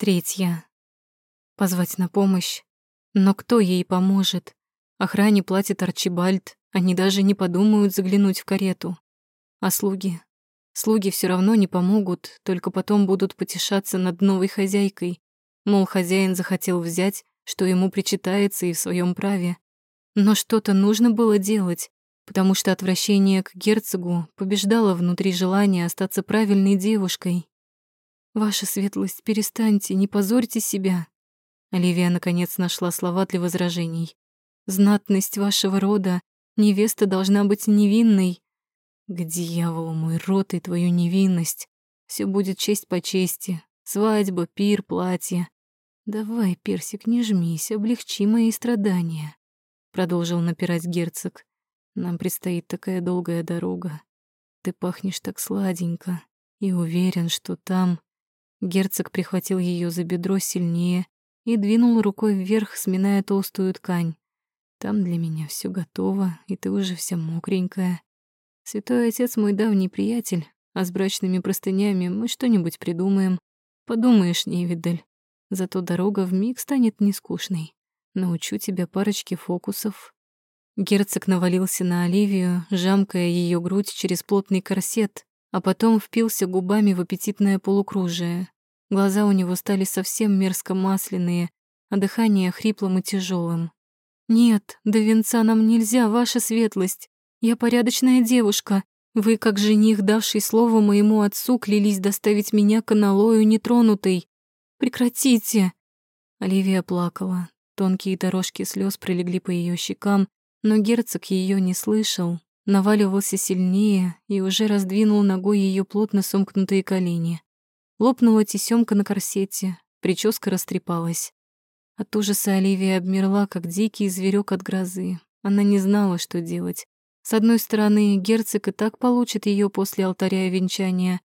Третья. Позвать на помощь. Но кто ей поможет? Охране платит Арчибальд, они даже не подумают заглянуть в карету. А слуги? Слуги все равно не помогут, только потом будут потешаться над новой хозяйкой. Мол, хозяин захотел взять, что ему причитается и в своем праве. Но что-то нужно было делать, потому что отвращение к герцогу побеждало внутри желание остаться правильной девушкой. «Ваша светлость, перестаньте, не позорьте себя». Оливия наконец нашла слова для возражений. «Знатность вашего рода, невеста должна быть невинной». «К дьяволу мой род и твою невинность. Все будет честь по чести. Свадьба, пир, платье. Давай, Персик, не жмись, облегчи мои страдания», — продолжил напирать герцог. «Нам предстоит такая долгая дорога. Ты пахнешь так сладенько и уверен, что там...» Герцог прихватил ее за бедро сильнее и двинул рукой вверх, сминая толстую ткань. «Там для меня все готово, и ты уже вся мокренькая. Святой отец мой давний приятель, а с брачными простынями мы что-нибудь придумаем. Подумаешь, Невидаль. Зато дорога вмиг станет нескучной. Научу тебя парочке фокусов». Герцог навалился на Оливию, жамкая ее грудь через плотный корсет, а потом впился губами в аппетитное полукружие. Глаза у него стали совсем мерзко масляные, а дыхание хриплым и тяжелым. «Нет, до венца нам нельзя, ваша светлость. Я порядочная девушка. Вы, как жених, давший слово моему отцу, клялись доставить меня к аналою нетронутой. Прекратите!» Оливия плакала. Тонкие дорожки слез пролегли по ее щекам, но герцог ее не слышал, наваливался сильнее и уже раздвинул ногой ее плотно сомкнутые колени. Лопнула тесемка на корсете, прическа растрепалась. От ужаса Оливия обмерла, как дикий зверек от грозы. Она не знала, что делать. С одной стороны, герцог и так получит ее после алтаря и венчания.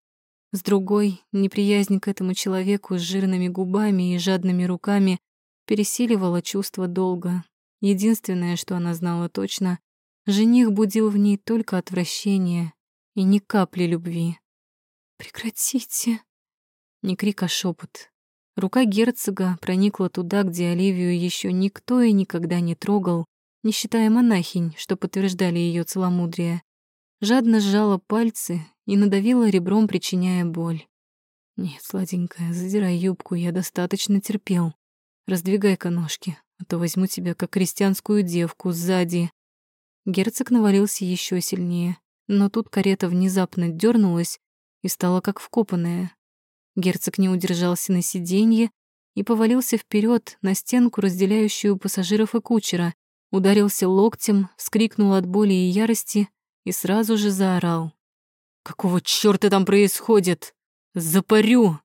С другой, неприязнь к этому человеку с жирными губами и жадными руками пересиливала чувство долга. Единственное, что она знала точно, Жених будил в ней только отвращение и ни капли любви. «Прекратите!» Не крик, а шепот. Рука герцога проникла туда, где Оливию еще никто и никогда не трогал, не считая монахинь, что подтверждали ее целомудрие. Жадно сжала пальцы и надавила ребром, причиняя боль. «Нет, сладенькая, задирай юбку, я достаточно терпел. Раздвигай-ка ножки, а то возьму тебя как крестьянскую девку сзади». Герцог навалился еще сильнее, но тут карета внезапно дернулась и стала как вкопанная. Герцог не удержался на сиденье и повалился вперед на стенку, разделяющую пассажиров и кучера, ударился локтем, вскрикнул от боли и ярости и сразу же заорал. «Какого чёрта там происходит? Запарю!»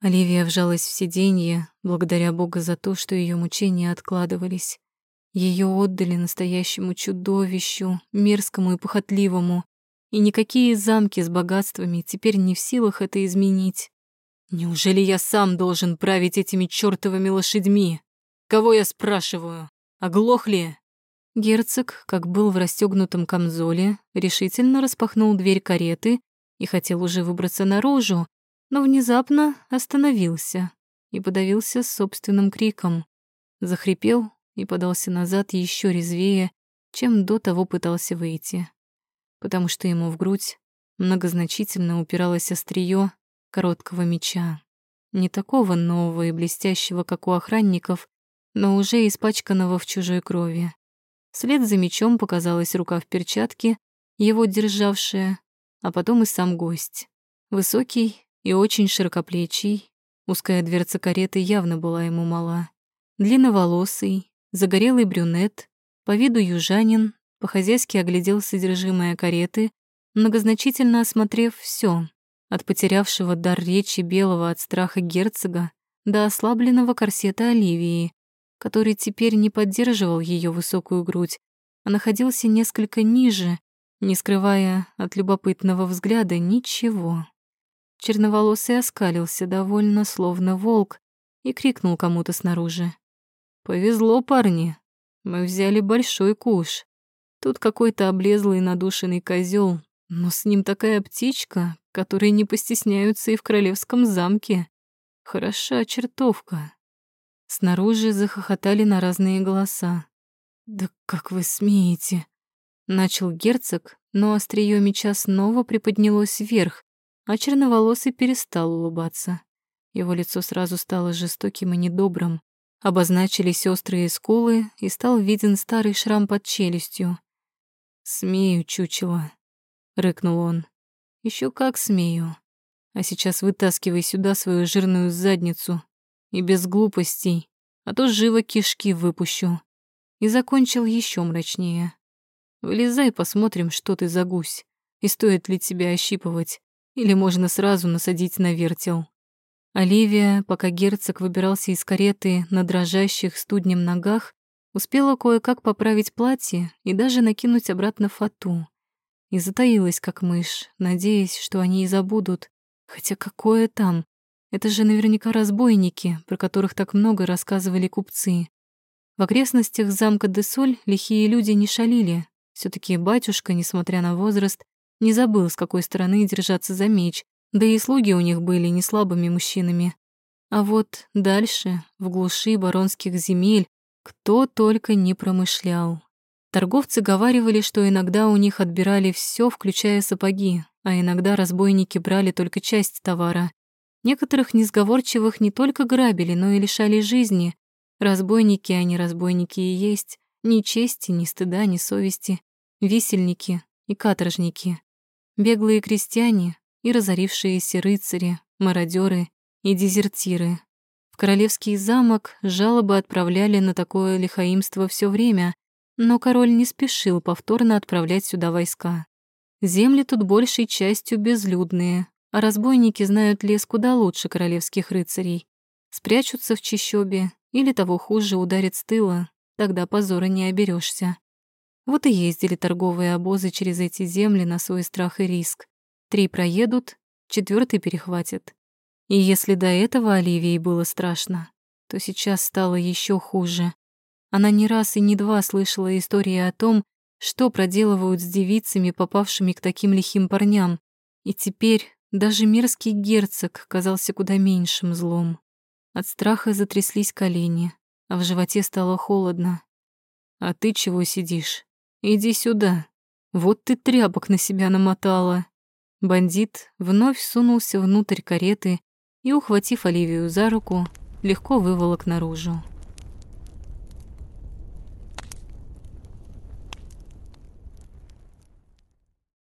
Оливия вжалась в сиденье, благодаря Богу за то, что ее мучения откладывались. Ее отдали настоящему чудовищу, мерзкому и похотливому, и никакие замки с богатствами теперь не в силах это изменить. Неужели я сам должен править этими чёртовыми лошадьми? Кого я спрашиваю? Оглохли? Герцог, как был в расстёгнутом камзоле, решительно распахнул дверь кареты и хотел уже выбраться наружу, но внезапно остановился и подавился собственным криком. Захрипел и подался назад еще резвее, чем до того пытался выйти, потому что ему в грудь многозначительно упиралось острие короткого меча, не такого нового и блестящего, как у охранников, но уже испачканного в чужой крови. Вслед за мечом показалась рука в перчатке, его державшая, а потом и сам гость. Высокий и очень широкоплечий, узкая дверца кареты явно была ему мала. Длинноволосый, Загорелый брюнет, по виду южанин, по-хозяйски оглядел содержимое кареты, многозначительно осмотрев все, от потерявшего дар речи белого от страха герцога до ослабленного корсета Оливии, который теперь не поддерживал ее высокую грудь, а находился несколько ниже, не скрывая от любопытного взгляда ничего. Черноволосый оскалился довольно, словно волк, и крикнул кому-то снаружи. Повезло, парни. Мы взяли большой куш. Тут какой-то облезлый надушенный козел, но с ним такая птичка, которой не постесняются и в королевском замке. Хороша чертовка. Снаружи захохотали на разные голоса. «Да как вы смеете?» Начал герцог, но острие меча снова приподнялось вверх, а черноволосый перестал улыбаться. Его лицо сразу стало жестоким и недобрым. Обозначились острые скулы, и стал виден старый шрам под челюстью. «Смею, чучело», — рыкнул он. Еще как смею. А сейчас вытаскивай сюда свою жирную задницу. И без глупостей, а то живо кишки выпущу». И закончил еще мрачнее. «Вылезай, посмотрим, что ты за гусь, и стоит ли тебя ощипывать, или можно сразу насадить на вертел». Оливия, пока герцог выбирался из кареты на дрожащих студнем ногах, успела кое-как поправить платье и даже накинуть обратно фату. И затаилась, как мышь, надеясь, что они и забудут. Хотя какое там? Это же наверняка разбойники, про которых так много рассказывали купцы. В окрестностях замка Десоль лихие люди не шалили. все таки батюшка, несмотря на возраст, не забыл, с какой стороны держаться за меч, да и слуги у них были не слабыми мужчинами. А вот дальше, в глуши баронских земель, кто только не промышлял. Торговцы говаривали, что иногда у них отбирали все, включая сапоги, а иногда разбойники брали только часть товара. Некоторых несговорчивых не только грабили, но и лишали жизни. Разбойники, а не разбойники и есть. Ни чести, ни стыда, ни совести. Висельники и каторжники. Беглые крестьяне, и разорившиеся рыцари, мародеры и дезертиры. В королевский замок жалобы отправляли на такое лихаимство все время, но король не спешил повторно отправлять сюда войска. Земли тут большей частью безлюдные, а разбойники знают лес куда лучше королевских рыцарей. Спрячутся в чащобе или того хуже ударят с тыла, тогда позора не оберешься. Вот и ездили торговые обозы через эти земли на свой страх и риск. Три проедут, четвертый перехватят. И если до этого Оливии было страшно, то сейчас стало еще хуже. Она не раз и не два слышала истории о том, что проделывают с девицами, попавшими к таким лихим парням. И теперь даже мерзкий герцог казался куда меньшим злом. От страха затряслись колени, а в животе стало холодно. «А ты чего сидишь? Иди сюда. Вот ты тряпок на себя намотала». Бандит вновь сунулся внутрь кареты и, ухватив Оливию за руку, легко выволок наружу.